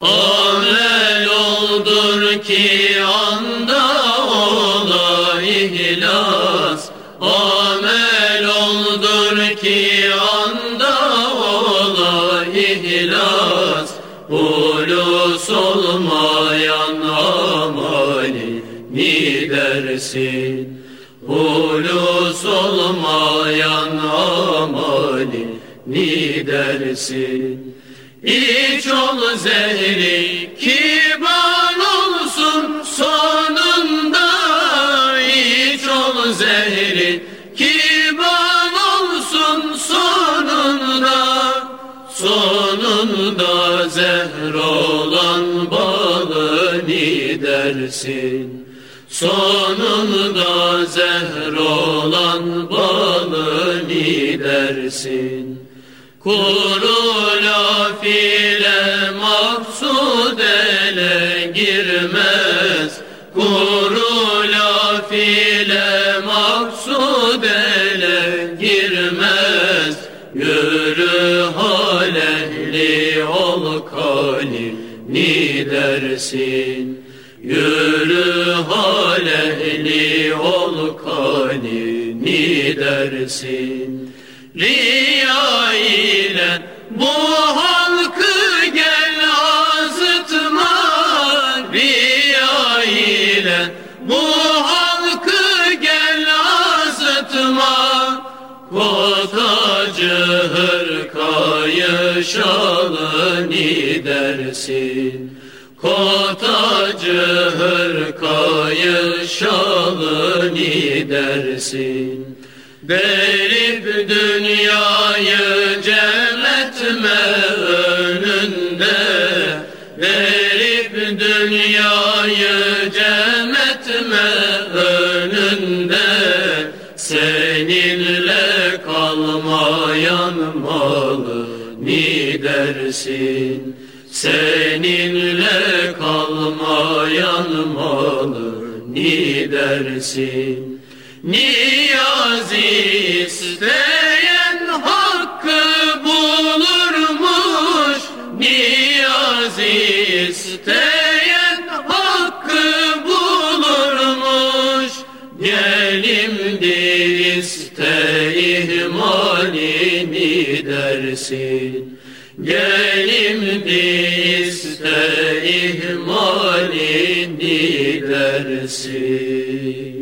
Amel oldur ki anda ola ihlas. Amel oldur ki anda ola ihlas. Ulus olmayan amali ni dersin? Ulus olmayan amali ni dersin İç ol zehri kibar olsun sonunda. İç ol zehri kibar olsun sonunda. Sonunda zehr olan balı dersin. Sonunda zehr olan balı dersin Kuru laf ile maksud ele girmez. Kuru laf ile maksud ele girmez. Yürü hal ehli ol kalim ni dersin? Yürü hal ehli ol kalim ni dersin? Riya azıtma Kotacı hırkayı şalını dersin? Kotacı hırkayı şalını dersin? Derip dünyayı cem kalmayan malı ni dersin? Seninle kalmayan malı ni dersin? Niyaz isteyen hakkı bulurmuş. Niyaz isteyen hakkı bulurmuş. Gelimdir iste ihmalini dersin Gelimdir iste ihmalini dersin